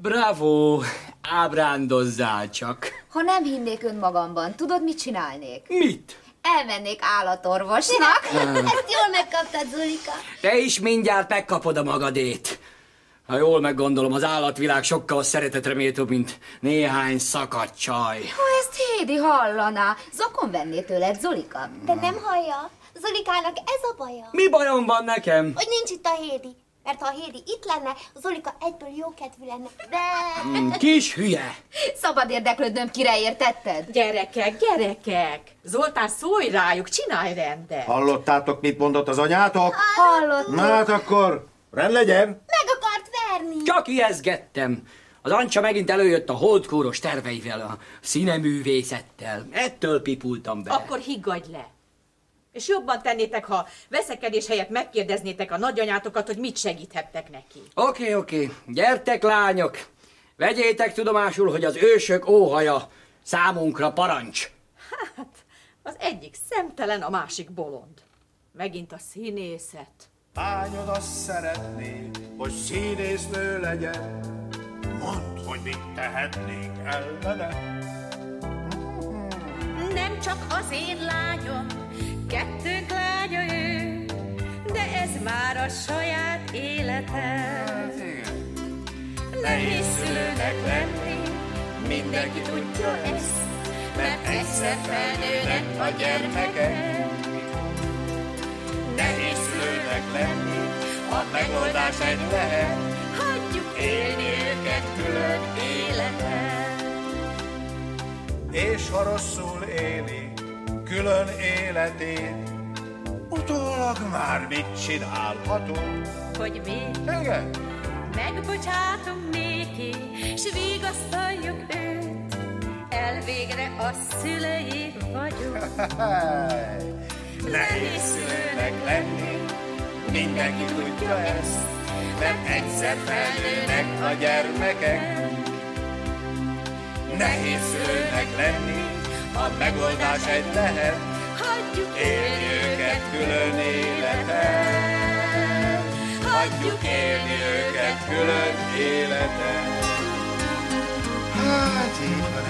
Bravo! Ábrándozzál csak. Ha nem hinnék önmagamban, tudod, mit csinálnék? Mit? Elmennék állatorvosnak. Ezt jól megkaptad, Zulika. Te is mindjárt megkapod a magadét. Ha jól meggondolom, az állatvilág sokkal szeretetre méltóbb, mint néhány szakadt csaj. Ha ezt Hédi hallaná, zakon venné tőled, Zulika. De nem hallja. Zulikának ez a baja. Mi bajom van nekem? Hogy nincs itt a Hédi. Mert ha a Hédi itt lenne, Zolika egyből jókedvű lenne. De... Mm, kis hülye! Szabad érdeklődnöm, kire értetted? Gyerekek, gyerekek! Zoltán, szólj rájuk, csinálj rendet! Hallottátok, mit mondott az anyátok? Hallottuk. Na hát akkor, rend legyen. Meg akart verni. Csak ijeszgettem. Az Ancsa megint előjött a holdkóros terveivel, a színeművészettel. Ettől pipultam be. Akkor higgadj le! És jobban tennétek, ha veszekedés helyett megkérdeznétek a nagyanyátokat, hogy mit segíthettek neki. Oké, okay, oké. Okay. Gyertek, lányok! Vegyétek tudomásul, hogy az ősök óhaja számunkra parancs. Hát, az egyik szemtelen, a másik bolond. Megint a színészet. Lányod azt szeretné, hogy színésznő legyen. Mondd, hogy mit tehetnék ellene. Csak az én lányom, kettőnk lánya ő, de ez már a saját élete. Nehéz szülőnek lenni, mindenki tudja ezt, mert egyszer felnőnek a gyermekek. Nehéz szülőnek lenni, a megoldás egy lehet. Hagyjuk élni őket És ha rosszul éli, külön életét, utólag már mit csinálhatunk? Hogy mi Igen? megbocsátunk néki, s vigasztaljuk őt, elvégre a szülei vagyunk. Nehéz szülőnek lenni, mindenki tudja ezt, mert egyszer felnőnek a gyermekek. Nehéz szülőnek lenni, a megoldás egy lehet, Hagyjuk élni őket külön életet. Hagyjuk élni őket külön életet. Hát így van